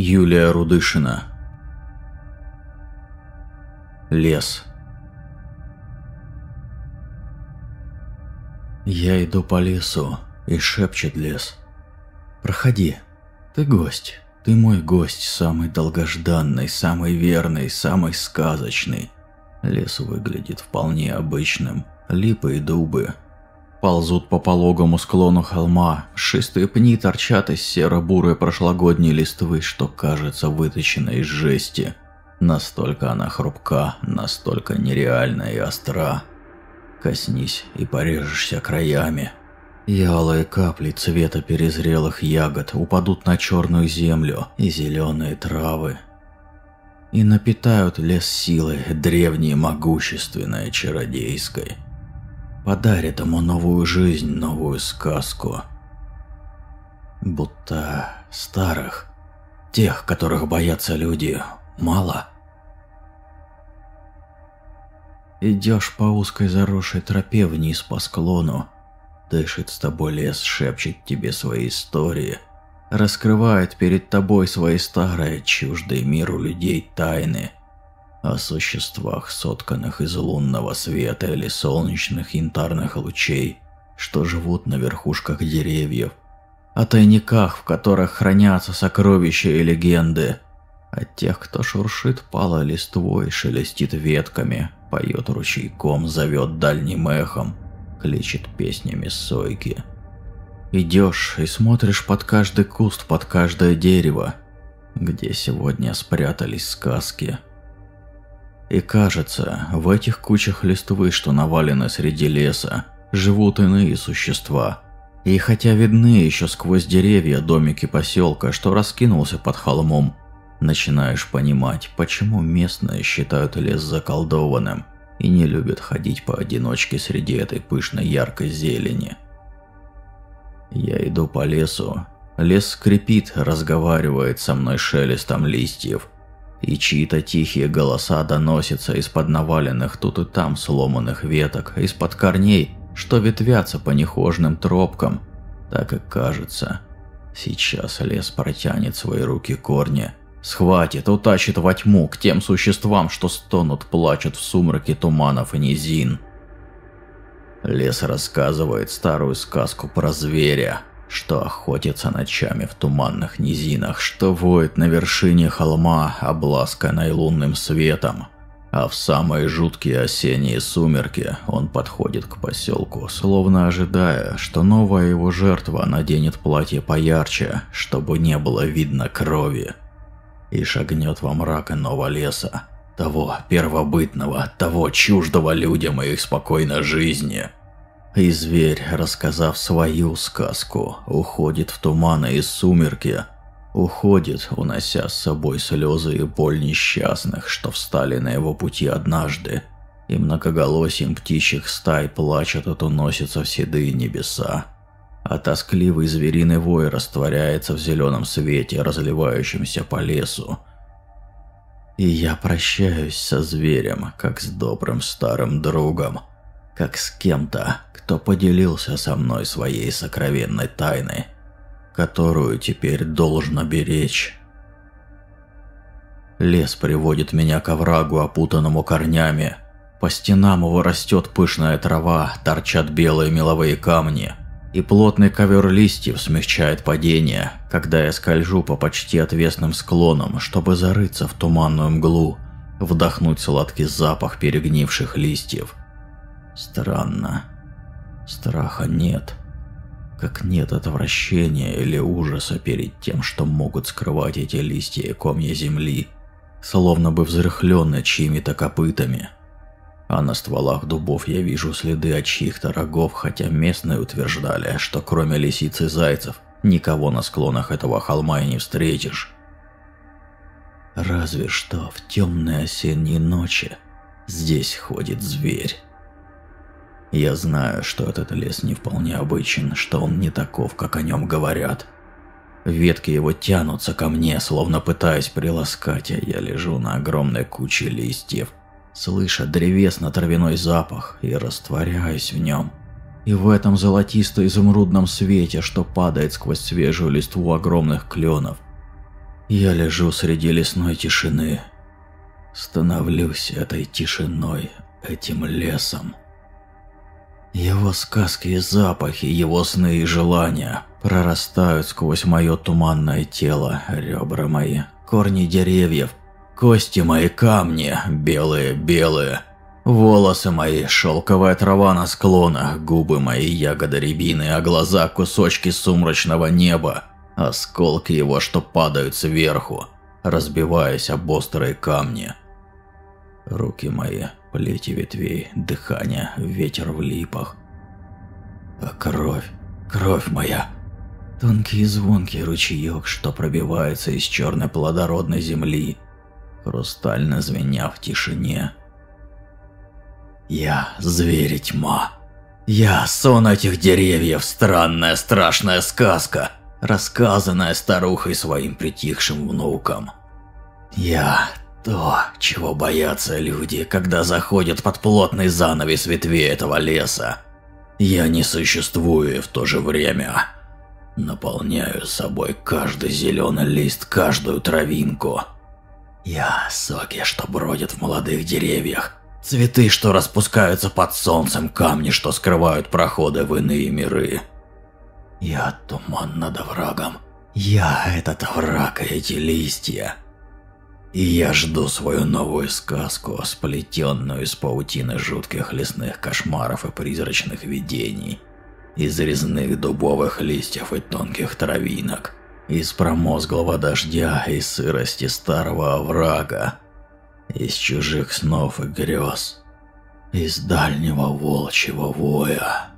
Юлия Рудышина. Лес. Я иду по лесу, и шепчет лес. Проходи, ты гость, ты мой гость, самый долгожданный, самый верный, самый сказочный. Лес выглядит вполне обычным. Липы и дубы, Ползут по пологому склону холма, шистые пни торчат из серо-бурой прошлогодней листвы, что кажется выточенной из жести. Настолько она хрупка, настолько нереальна и остра. Коснись и порежешься краями. Ялые капли цвета перезрелых ягод упадут на черную землю и зеленые травы. И напитают лес силой, древней, могущественной, чародейской подарит ему новую жизнь, новую сказку. Будто старых, тех, которых боятся люди, мало. Идешь по узкой заросшей тропе вниз по склону, дышит с тобой лес, шепчет тебе свои истории, раскрывает перед тобой свои старые, чуждые миру людей тайны – о существах, сотканных из лунного света или солнечных янтарных лучей, что живут на верхушках деревьев, о тайниках, в которых хранятся сокровища и легенды, о тех, кто шуршит пало листвой, шелестит ветками, поет ручейком, зовет дальним эхом, кличет песнями сойки. Идешь и смотришь под каждый куст, под каждое дерево, где сегодня спрятались сказки – и кажется, в этих кучах листвы, что навалены среди леса, живут иные существа. И хотя видны еще сквозь деревья домики поселка, что раскинулся под холмом, начинаешь понимать, почему местные считают лес заколдованным и не любят ходить поодиночке среди этой пышной яркой зелени. Я иду по лесу. Лес скрипит, разговаривает со мной шелестом листьев – и чьи-то тихие голоса доносятся из-под наваленных тут и там сломанных веток, из-под корней, что ветвятся по нехожным тропкам. Так и кажется. Сейчас лес протянет свои руки корни, схватит, утащит во тьму к тем существам, что стонут, плачут в сумраке туманов и низин. Лес рассказывает старую сказку про зверя, что охотится ночами в туманных низинах, что воет на вершине холма, обласканной лунным светом. А в самые жуткие осенние сумерки он подходит к поселку, словно ожидая, что новая его жертва наденет платье поярче, чтобы не было видно крови. И шагнет во мрак иного леса, того первобытного, того чуждого людям и их спокойной жизни – и зверь, рассказав свою сказку, уходит в туманы и сумерки, уходит, унося с собой слезы и боль несчастных, что встали на его пути однажды, и многоголосием птичьих стай плачет от уносится в седые небеса. А тоскливый звериный вой растворяется в зеленом свете, разливающемся по лесу. И я прощаюсь со зверем, как с добрым старым другом, как с кем-то, кто поделился со мной своей сокровенной тайной, которую теперь должно беречь. Лес приводит меня к оврагу, опутанному корнями. По стенам его растет пышная трава, торчат белые меловые камни, и плотный ковер листьев смягчает падение, когда я скольжу по почти отвесным склонам, чтобы зарыться в туманную мглу, вдохнуть сладкий запах перегнивших листьев – Странно. Страха нет. Как нет отвращения или ужаса перед тем, что могут скрывать эти листья и комья земли, словно бы взрыхленные чьими-то копытами. А на стволах дубов я вижу следы от чьих-то рогов, хотя местные утверждали, что кроме лисиц и зайцев, никого на склонах этого холма и не встретишь. Разве что в темные осенние ночи здесь ходит зверь. Я знаю, что этот лес не вполне обычен, что он не таков, как о нем говорят. Ветки его тянутся ко мне, словно пытаясь приласкать, а я лежу на огромной куче листьев, слыша древесно-травяной запах и растворяюсь в нем. И в этом золотисто-изумрудном свете, что падает сквозь свежую листву огромных кленов, Я лежу среди лесной тишины. Становлюсь этой тишиной, этим лесом. Его сказки и запахи, его сны и желания прорастают сквозь мое туманное тело, ребра мои, корни деревьев, кости мои камни, белые-белые, волосы мои, шелковая трава на склонах, губы мои, ягоды рябины, а глаза кусочки сумрачного неба, осколки его, что падают сверху, разбиваясь об острые камни. Руки мои, плети ветвей, дыхание, ветер в липах. А кровь, кровь моя, тонкий и звонкий ручеек, что пробивается из черной плодородной земли, хрустально звеня в тишине. Я зверь тьма. Я сон этих деревьев, странная страшная сказка, рассказанная старухой своим притихшим внукам. Я то, чего боятся люди, когда заходят под плотный занавес ветвей этого леса. Я не существую и в то же время наполняю собой каждый зеленый лист, каждую травинку. Я соки, что бродят в молодых деревьях, цветы, что распускаются под солнцем, камни, что скрывают проходы в иные миры. Я туман над врагом. Я этот враг и эти листья. И я жду свою новую сказку, сплетенную из паутины жутких лесных кошмаров и призрачных видений, из резных дубовых листьев и тонких травинок, из промозглого дождя и сырости старого оврага, из чужих снов и грез, из дальнего волчьего воя.